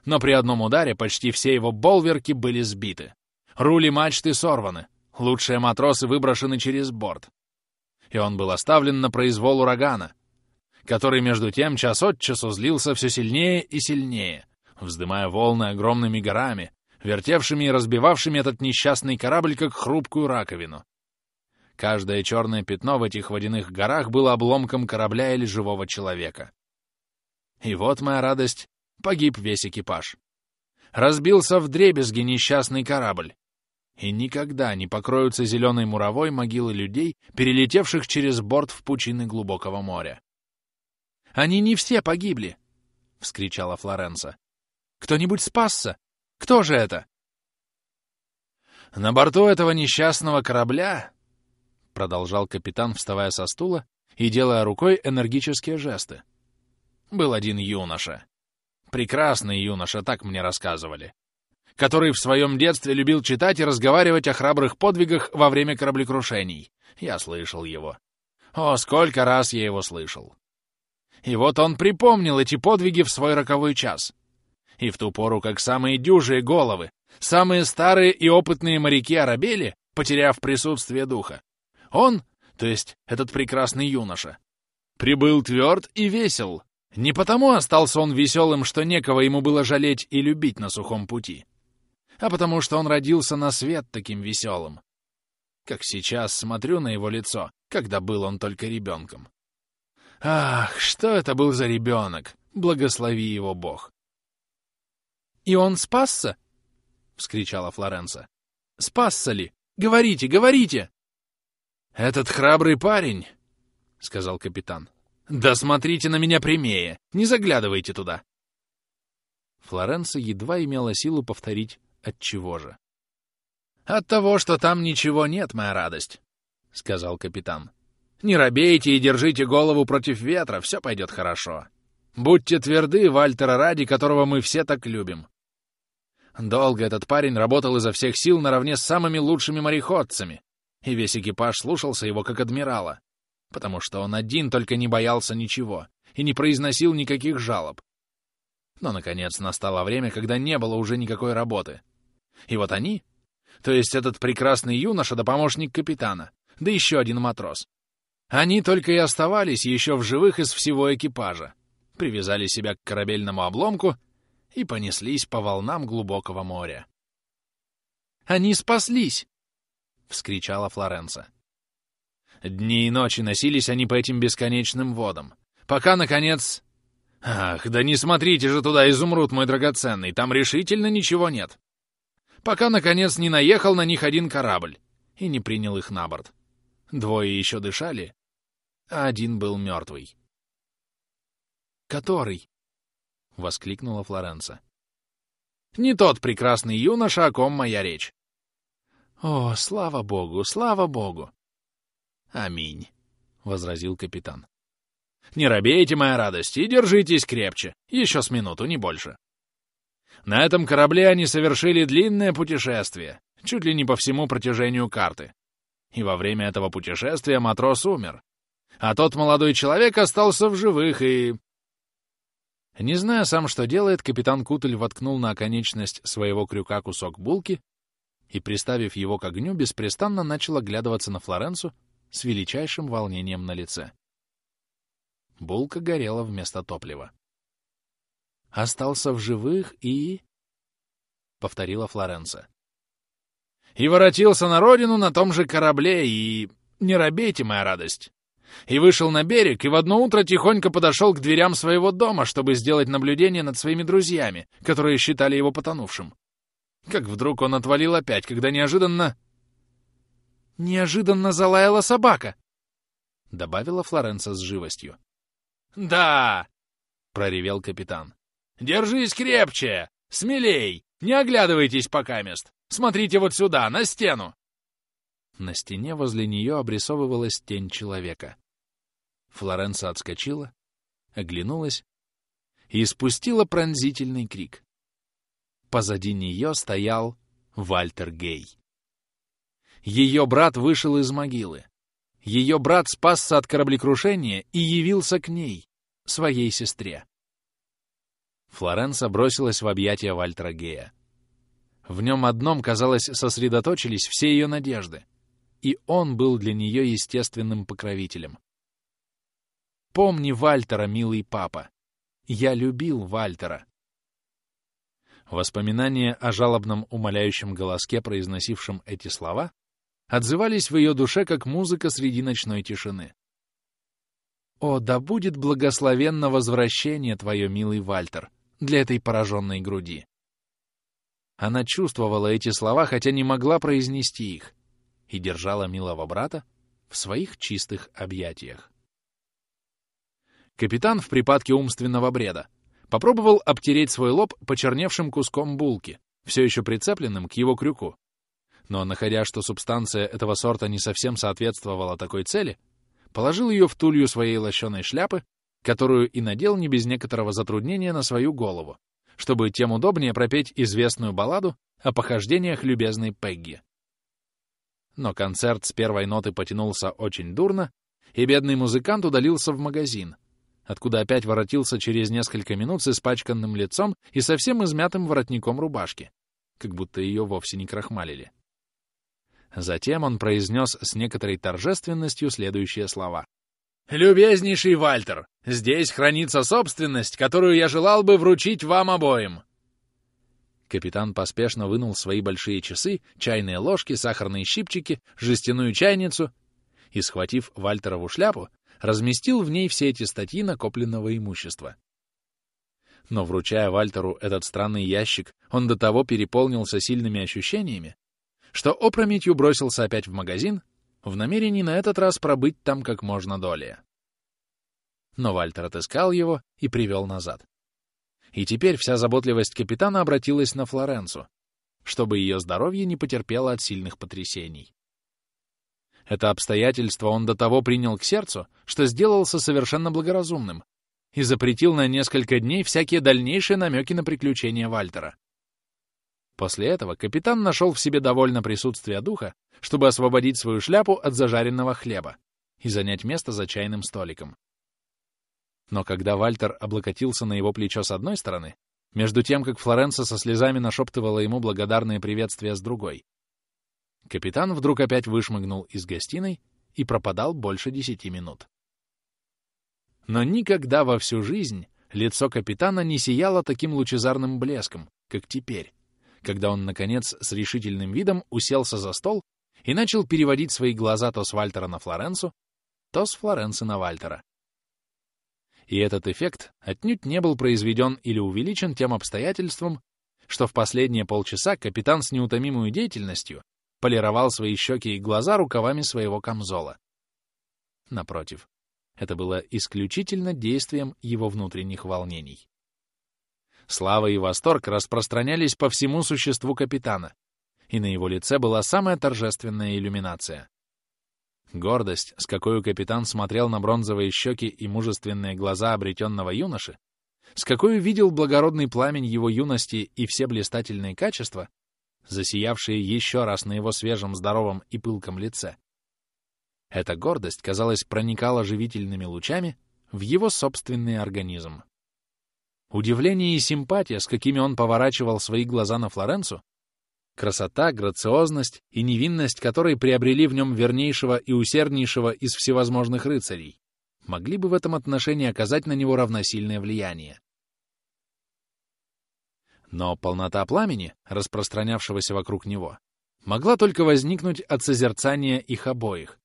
Но при одном ударе почти все его болверки были сбиты. Рули мачты сорваны, лучшие матросы выброшены через борт и он был оставлен на произвол урагана, который между тем час от часу злился все сильнее и сильнее, вздымая волны огромными горами, вертевшими и разбивавшими этот несчастный корабль, как хрупкую раковину. Каждое черное пятно в этих водяных горах было обломком корабля или живого человека. И вот моя радость — погиб весь экипаж. Разбился в дребезги несчастный корабль, и никогда не покроются зеленой муровой могилы людей, перелетевших через борт в пучины глубокого моря. «Они не все погибли!» — вскричала Флоренса. «Кто-нибудь спасся? Кто же это?» «На борту этого несчастного корабля», — продолжал капитан, вставая со стула и делая рукой энергические жесты, — «был один юноша. Прекрасный юноша, так мне рассказывали который в своем детстве любил читать и разговаривать о храбрых подвигах во время кораблекрушений. Я слышал его. О, сколько раз я его слышал. И вот он припомнил эти подвиги в свой роковой час. И в ту пору, как самые дюжие головы, самые старые и опытные моряки оробели, потеряв присутствие духа, он, то есть этот прекрасный юноша, прибыл тверд и весел. Не потому остался он веселым, что некого ему было жалеть и любить на сухом пути, а потому что он родился на свет таким веселым. Как сейчас смотрю на его лицо, когда был он только ребенком. Ах, что это был за ребенок! Благослови его Бог! «И он спасся?» — вскричала Флоренса. «Спасся ли? Говорите, говорите!» «Этот храбрый парень», — сказал капитан. «Да смотрите на меня прямее, не заглядывайте туда». Флоренса едва имела силу повторить от чего же? От того, что там ничего нет, моя радость, сказал капитан. Не робейте и держите голову против ветра, все пойдет хорошо. Будьте тверды, Вальтера ради, которого мы все так любим. Долго этот парень работал изо всех сил наравне с самыми лучшими мореходцами, и весь экипаж слушался его как адмирала, потому что он один только не боялся ничего и не произносил никаких жалоб. Но, наконец, настало время, когда не было уже никакой работы — и вот они, то есть этот прекрасный юноша да помощник капитана, да еще один матрос, они только и оставались еще в живых из всего экипажа, привязали себя к корабельному обломку и понеслись по волнам глубокого моря. «Они спаслись!» — вскричала Флоренса. Дни и ночи носились они по этим бесконечным водам, пока, наконец... Ах, да не смотрите же туда, изумруд мой драгоценный, там решительно ничего нет пока, наконец, не наехал на них один корабль и не принял их на борт. Двое еще дышали, а один был мертвый. «Который?» — воскликнула Флоренса. «Не тот прекрасный юноша, о ком моя речь». «О, слава богу, слава богу!» «Аминь», — возразил капитан. «Не робейте, моя радость, и держитесь крепче. Еще с минуту, не больше. На этом корабле они совершили длинное путешествие, чуть ли не по всему протяжению карты. И во время этого путешествия матрос умер. А тот молодой человек остался в живых и... Не зная сам, что делает, капитан Кутль воткнул на оконечность своего крюка кусок булки и, приставив его к огню, беспрестанно начал оглядываться на Флоренцу с величайшим волнением на лице. Булка горела вместо топлива. «Остался в живых и...» — повторила Флоренция. «И воротился на родину на том же корабле, и... Не робейте, моя радость!» И вышел на берег, и в одно утро тихонько подошел к дверям своего дома, чтобы сделать наблюдение над своими друзьями, которые считали его потонувшим. Как вдруг он отвалил опять, когда неожиданно... «Неожиданно залаяла собака!» — добавила Флоренса с живостью. «Да!» — проревел капитан. «Держись крепче! Смелей! Не оглядывайтесь пока мест! Смотрите вот сюда, на стену!» На стене возле нее обрисовывалась тень человека. Флоренса отскочила, оглянулась и испустила пронзительный крик. Позади нее стоял Вальтер Гей. Ее брат вышел из могилы. Ее брат спасся от кораблекрушения и явился к ней, своей сестре. Флоренса бросилась в объятия Вальтера Гея. В нем одном, казалось, сосредоточились все ее надежды, и он был для нее естественным покровителем. Помни Вальтера, милый папа. Я любил Вальтера. Воспоминания о жалобном умоляющем голоске, произносившем эти слова, отзывались в ее душе, как музыка среди ночной тишины. «О, да будет благословенно возвращение твое, милый Вальтер, для этой пораженной груди!» Она чувствовала эти слова, хотя не могла произнести их, и держала милого брата в своих чистых объятиях. Капитан в припадке умственного бреда попробовал обтереть свой лоб почерневшим куском булки, все еще прицепленным к его крюку, но, находя, что субстанция этого сорта не совсем соответствовала такой цели, положил ее в тулью своей лощеной шляпы, которую и надел не без некоторого затруднения на свою голову, чтобы тем удобнее пропеть известную балладу о похождениях любезной Пегги. Но концерт с первой ноты потянулся очень дурно, и бедный музыкант удалился в магазин, откуда опять воротился через несколько минут с испачканным лицом и совсем измятым воротником рубашки, как будто ее вовсе не крахмалили. Затем он произнес с некоторой торжественностью следующие слова. «Любезнейший Вальтер, здесь хранится собственность, которую я желал бы вручить вам обоим». Капитан поспешно вынул свои большие часы, чайные ложки, сахарные щипчики, жестяную чайницу и, схватив Вальтерову шляпу, разместил в ней все эти статьи накопленного имущества. Но, вручая Вальтеру этот странный ящик, он до того переполнился сильными ощущениями, что опрометью бросился опять в магазин, в намерении на этот раз пробыть там как можно долее. Но Вальтер отыскал его и привел назад. И теперь вся заботливость капитана обратилась на Флоренцу, чтобы ее здоровье не потерпело от сильных потрясений. Это обстоятельство он до того принял к сердцу, что сделался совершенно благоразумным и запретил на несколько дней всякие дальнейшие намеки на приключения Вальтера. После этого капитан нашел в себе довольно присутствия духа, чтобы освободить свою шляпу от зажаренного хлеба и занять место за чайным столиком. Но когда Вальтер облокотился на его плечо с одной стороны, между тем, как Флоренса со слезами нашептывала ему благодарные приветствия с другой, капитан вдруг опять вышмыгнул из гостиной и пропадал больше десяти минут. Но никогда во всю жизнь лицо капитана не сияло таким лучезарным блеском, как теперь, когда он, наконец, с решительным видом уселся за стол и начал переводить свои глаза то с Вальтера на Флоренцу, то с Флоренции на Вальтера. И этот эффект отнюдь не был произведен или увеличен тем обстоятельством, что в последние полчаса капитан с неутомимой деятельностью полировал свои щеки и глаза рукавами своего камзола. Напротив, Это было исключительно действием его внутренних волнений. Слава и восторг распространялись по всему существу капитана, и на его лице была самая торжественная иллюминация. Гордость, с какой капитан смотрел на бронзовые щеки и мужественные глаза обретенного юноши, с какой видел благородный пламень его юности и все блистательные качества, засиявшие еще раз на его свежем, здоровом и пылком лице. Эта гордость, казалось, проникала живительными лучами в его собственный организм. Удивление и симпатия, с какими он поворачивал свои глаза на Флоренцу, красота, грациозность и невинность, которые приобрели в нем вернейшего и усерднейшего из всевозможных рыцарей, могли бы в этом отношении оказать на него равносильное влияние. Но полнота пламени, распространявшегося вокруг него, могла только возникнуть от созерцания их обоих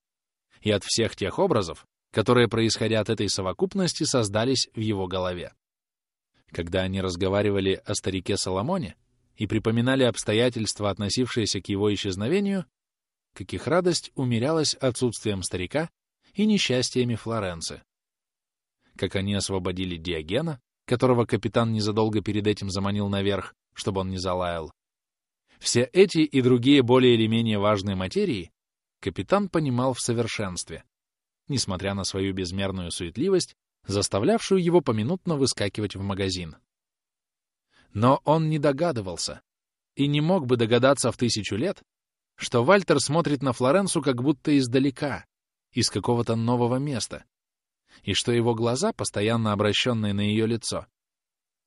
и от всех тех образов, которые, происходя от этой совокупности, создались в его голове. Когда они разговаривали о старике Соломоне и припоминали обстоятельства, относившиеся к его исчезновению, как их радость умерялась отсутствием старика и несчастьями Флоренции. Как они освободили Диогена, которого капитан незадолго перед этим заманил наверх, чтобы он не залаял. Все эти и другие более или менее важные материи капитан понимал в совершенстве, несмотря на свою безмерную суетливость заставлявшую его поминутно выскакивать в магазин. Но он не догадывался, и не мог бы догадаться в тысячу лет, что Вальтер смотрит на Флоренцу как будто издалека, из какого-то нового места, и что его глаза, постоянно обращенные на ее лицо,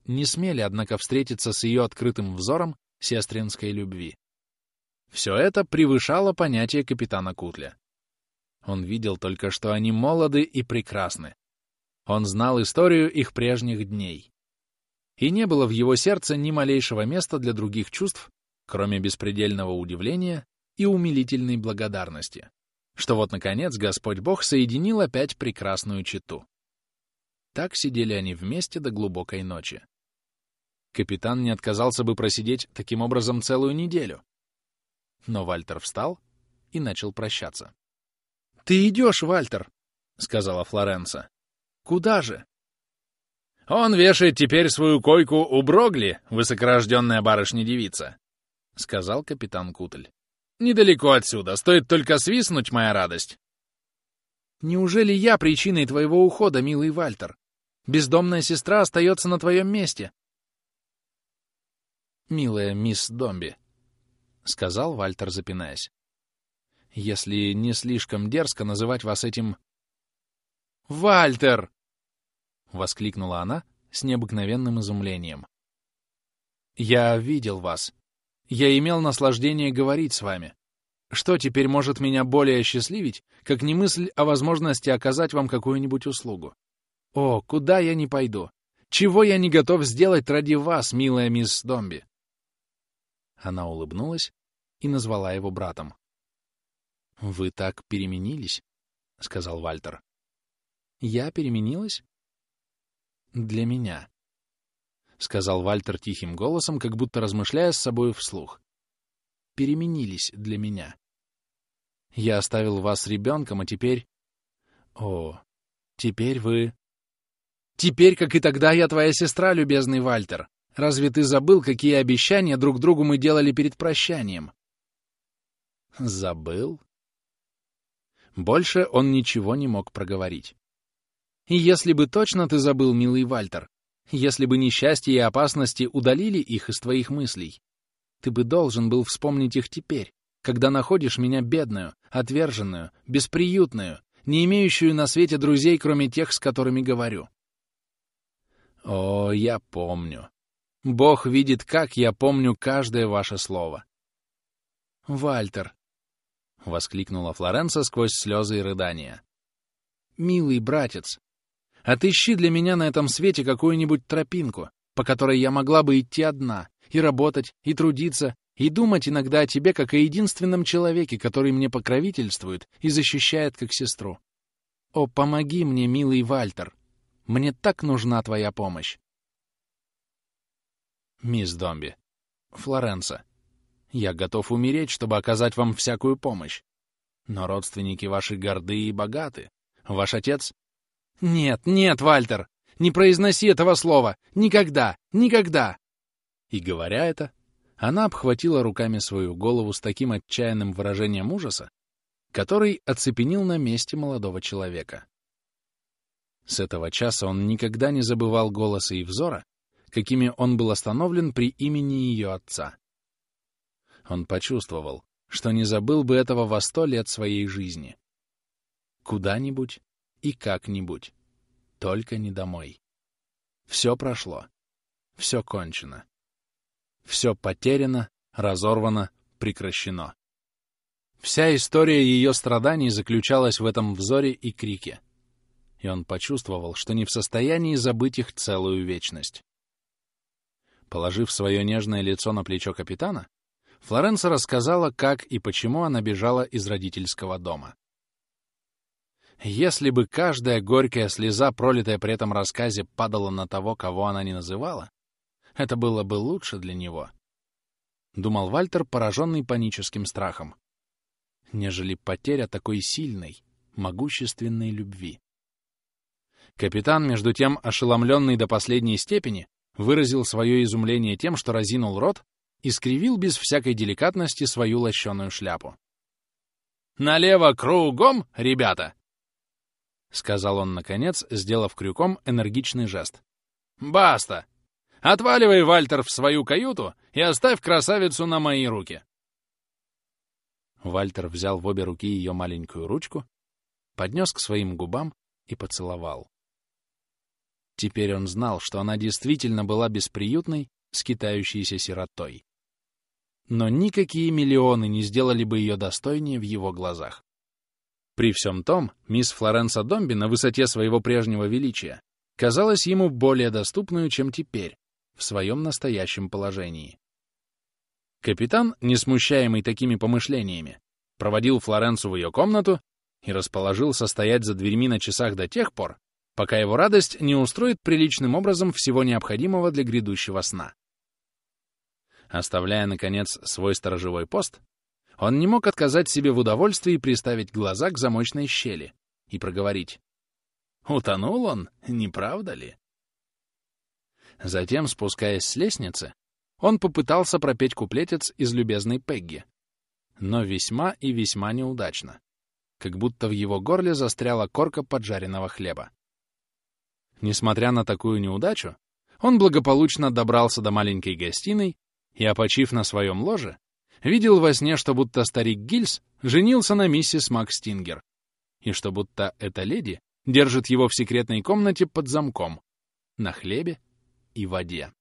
не смели, однако, встретиться с ее открытым взором сестринской любви. Все это превышало понятие капитана Кутля. Он видел только, что они молоды и прекрасны, он знал историю их прежних дней. И не было в его сердце ни малейшего места для других чувств, кроме беспредельного удивления и умилительной благодарности, что вот, наконец, Господь Бог соединил опять прекрасную читу. Так сидели они вместе до глубокой ночи. Капитан не отказался бы просидеть таким образом целую неделю. Но Вальтер встал и начал прощаться. — Ты идешь, Вальтер, — сказала Флоренса. Куда же? Он вешает теперь свою койку у Брогли, высокорожденная барышня-девица, — сказал капитан Кутль. Недалеко отсюда, стоит только свистнуть, моя радость. Неужели я причиной твоего ухода, милый Вальтер? Бездомная сестра остается на твоем месте. Милая мисс Домби, — сказал Вальтер, запинаясь. Если не слишком дерзко называть вас этим «Вальтер!» — воскликнула она с необыкновенным изумлением. «Я видел вас. Я имел наслаждение говорить с вами. Что теперь может меня более счастливить, как не мысль о возможности оказать вам какую-нибудь услугу? О, куда я не пойду! Чего я не готов сделать ради вас, милая мисс Домби?» Она улыбнулась и назвала его братом. «Вы так переменились», — сказал Вальтер. Я переменилась? Для меня, — сказал Вальтер тихим голосом, как будто размышляя с собой вслух. Переменились для меня. Я оставил вас ребенком, а теперь... О, теперь вы... Теперь, как и тогда, я твоя сестра, любезный Вальтер. Разве ты забыл, какие обещания друг другу мы делали перед прощанием? Забыл? Больше он ничего не мог проговорить. И если бы точно ты забыл, милый Вальтер, если бы несчастье и опасности удалили их из твоих мыслей, ты бы должен был вспомнить их теперь, когда находишь меня бедную, отверженную, бесприютную, не имеющую на свете друзей, кроме тех, с которыми говорю. О, я помню. Бог видит, как я помню каждое ваше слово. «Вальтер!» — воскликнула Флоренса сквозь слезы и рыдания. «Милый братец, Отыщи для меня на этом свете какую-нибудь тропинку, по которой я могла бы идти одна, и работать, и трудиться, и думать иногда о тебе как о единственном человеке, который мне покровительствует и защищает как сестру. О, помоги мне, милый Вальтер! Мне так нужна твоя помощь. Мисс Домби, Флоренса, я готов умереть, чтобы оказать вам всякую помощь. Но родственники ваши горды и богаты. Ваш отец «Нет, нет, Вальтер! Не произноси этого слова! Никогда! Никогда!» И говоря это, она обхватила руками свою голову с таким отчаянным выражением ужаса, который оцепенил на месте молодого человека. С этого часа он никогда не забывал голоса и взора, какими он был остановлен при имени ее отца. Он почувствовал, что не забыл бы этого во сто лет своей жизни. Куда-нибудь и как-нибудь, только не домой. Все прошло, все кончено. Все потеряно, разорвано, прекращено. Вся история ее страданий заключалась в этом взоре и крике. И он почувствовал, что не в состоянии забыть их целую вечность. Положив свое нежное лицо на плечо капитана, Флоренса рассказала, как и почему она бежала из родительского дома. Если бы каждая горькая слеза, пролитая при этом рассказе, падала на того, кого она не называла, это было бы лучше для него. Думал Вальтер, пораженный паническим страхом. Нежели потеря такой сильной, могущественной любви. Капитан, между тем, ошеломленный до последней степени, выразил свое изумление тем, что разинул рот и скривил без всякой деликатности свою лощеную шляпу. «Налево кругом, ребята!» — сказал он, наконец, сделав крюком энергичный жест. «Баста! Отваливай, Вальтер, в свою каюту и оставь красавицу на мои руки!» Вальтер взял в обе руки ее маленькую ручку, поднес к своим губам и поцеловал. Теперь он знал, что она действительно была бесприютной, скитающейся сиротой. Но никакие миллионы не сделали бы ее достойнее в его глазах. При всем том, мисс Флоренса Домби на высоте своего прежнего величия казалась ему более доступной, чем теперь, в своем настоящем положении. Капитан, не смущаемый такими помышлениями, проводил Флоренцу в ее комнату и расположился стоять за дверьми на часах до тех пор, пока его радость не устроит приличным образом всего необходимого для грядущего сна. Оставляя, наконец, свой сторожевой пост, он не мог отказать себе в удовольствии приставить глаза к замочной щели и проговорить. «Утонул он, не правда ли?» Затем, спускаясь с лестницы, он попытался пропеть куплетец из любезной Пегги, но весьма и весьма неудачно, как будто в его горле застряла корка поджаренного хлеба. Несмотря на такую неудачу, он благополучно добрался до маленькой гостиной и, опочив на своем ложе, видел во сне, что будто старик Гильс женился на миссис Макстингер, и что будто эта леди держит его в секретной комнате под замком, на хлебе и воде.